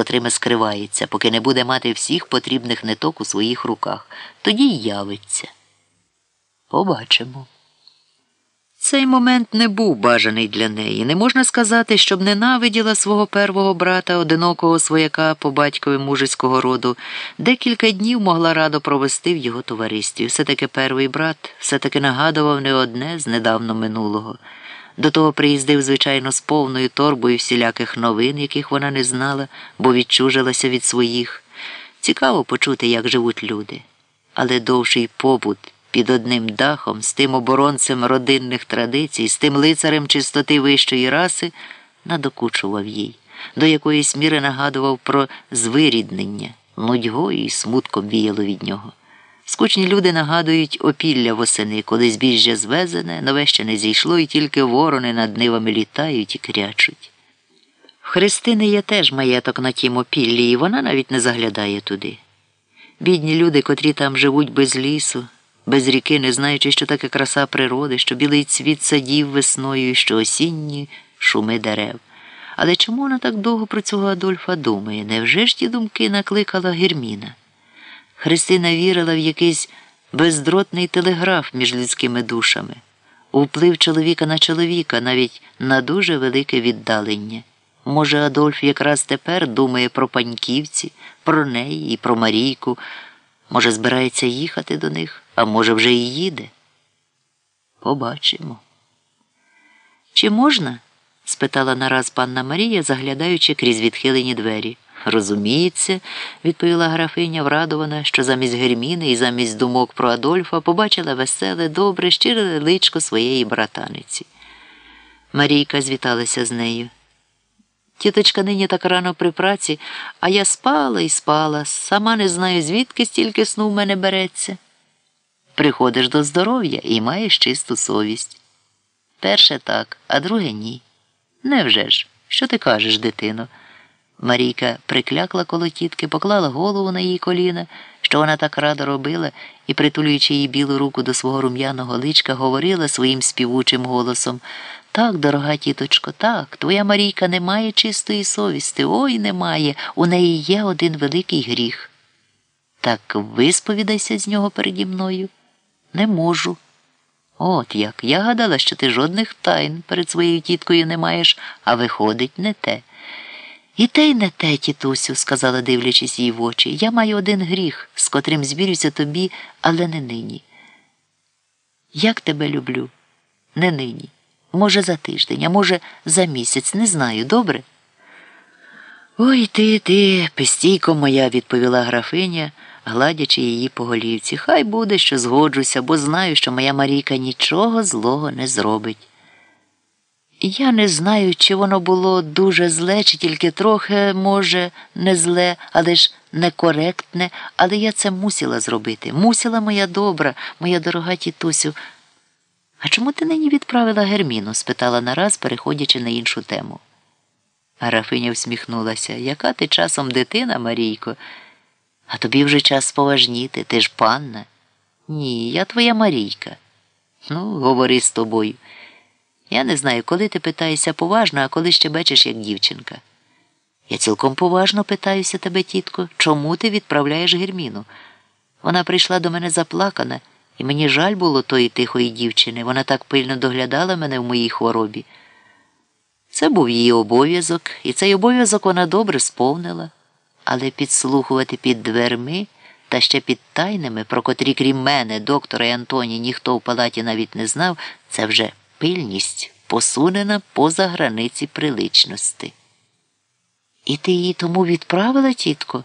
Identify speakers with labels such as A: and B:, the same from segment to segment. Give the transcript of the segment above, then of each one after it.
A: котрими скривається, поки не буде мати всіх потрібних ниток у своїх руках. Тоді й явиться. Побачимо. Цей момент не був бажаний для неї. Не можна сказати, щоб ненавиділа свого первого брата, одинокого свояка по батькові мужицького роду, декілька днів могла радо провести в його товаристві. Все таки перший брат все таки нагадував не одне з недавно минулого. До того приїздив, звичайно, з повною торбою всіляких новин, яких вона не знала, бо відчужилася від своїх. Цікаво почути, як живуть люди. Але довший побут під одним дахом, з тим оборонцем родинних традицій, з тим лицарем чистоти вищої раси, надокучував їй, до якоїсь міри нагадував про звиріднення, нудьгою і смутком віяло від нього. Скучні люди нагадують опілля восени, коли збіжжя звезене, нове ще не зійшло, і тільки ворони над нивами літають і крячуть. В Христини є теж маєток на тім опіллі, і вона навіть не заглядає туди. Бідні люди, котрі там живуть без лісу, без ріки, не знаючи, що таке краса природи, що білий цвіт садів весною, що осінні шуми дерев. Але чому вона так довго про цього Адольфа думає? Невже ж ті думки накликала Герміна? Христина вірила в якийсь бездротний телеграф між людськими душами, у вплив чоловіка на чоловіка, навіть на дуже велике віддалення. Може, Адольф якраз тепер думає про паньківці, про неї і про Марійку. Може, збирається їхати до них, а може, вже і їде. Побачимо. Чи можна? спитала нараз панна Марія, заглядаючи крізь відхилені двері. Розуміється, відповіла графиня, врадована, що замість Герміни і замість думок про Адольфа побачила веселе, добре, щире личко своєї братаниці. Марійка звіталася з нею. Тіточка нині так рано при праці, а я спала і спала, сама не знаю, звідки стільки сну в мене береться. Приходиш до здоров'я і маєш чисту совість. Перше так, а друге ні. Невже ж? Що ти кажеш, дитино? Марійка приклякла коло тітки, поклала голову на її коліна, що вона так радо робила, і, притулюючи її білу руку до свого рум'яного личка, говорила своїм співучим голосом Так, дорога тіточко, так, твоя Марійка не має чистої совісти, ой немає, у неї є один великий гріх. Так висповідайся з нього переді мною. Не можу. От як. Я гадала, що ти жодних тайн перед своєю тіткою не маєш, а виходить, не те. І те й не те, тітусю, сказала, дивлячись їй в очі. Я маю один гріх, з котрим звірюся тобі, але не нині. Як тебе люблю? Не нині. Може, за тиждень, а може, за місяць, не знаю, добре? Ой ти, ти, пестійко моя, відповіла графиня, гладячи її по голівці. Хай буде, що згоджуся, бо знаю, що моя Марійка нічого злого не зробить. Я не знаю, чи воно було дуже зле, чи тільки трохи, може, не зле, але ж некоректне, але я це мусила зробити. Мусила моя добра, моя дорога тітусю. А чому ти нині відправила Герміну? спитала нараз, переходячи на іншу тему. Графиня всміхнулася. Яка ти часом дитина, Марійко? А тобі вже час поважніти, ти ж панна. Ні, я твоя Марійка. Ну, говори з тобою. Я не знаю, коли ти питаєшся поважно, а коли ще бачиш, як дівчинка. Я цілком поважно питаюся тебе, тітко, чому ти відправляєш Герміну? Вона прийшла до мене заплакана, і мені жаль було тої тихої дівчини. Вона так пильно доглядала мене в моїй хворобі. Це був її обов'язок, і цей обов'язок вона добре сповнила, але підслухувати під дверми та ще під тайними, про котрі, крім мене, доктора і Антоні, ніхто в палаті навіть не знав, це вже пильність посунена поза границі приличності. І ти її тому відправила, тітко?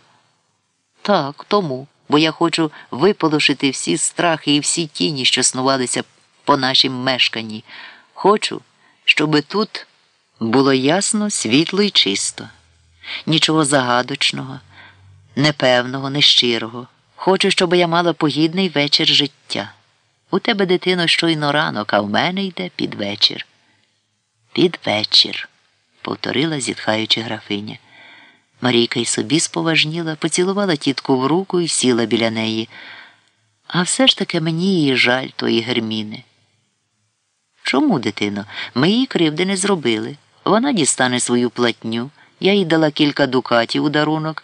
A: Так, тому, бо я хочу виполошити всі страхи і всі тіні, що снувалися по нашім мешканні. Хочу, щоби тут було ясно, світло і чисто, нічого загадочного, непевного, нещирого. Хочу, щоб я мала погідний вечір життя. У тебе, дитино, щойно ранок, а в мене йде під вечір. Під вечір, повторила, зітхаючи графиня. Марійка й собі споважніла, поцілувала тітку в руку і сіла біля неї. А все ж таки мені її жаль тої Герміни. Чому, дитино? Ми її кривди не зробили. Вона дістане свою платню. Я їй дала кілька дукатів у дарунок,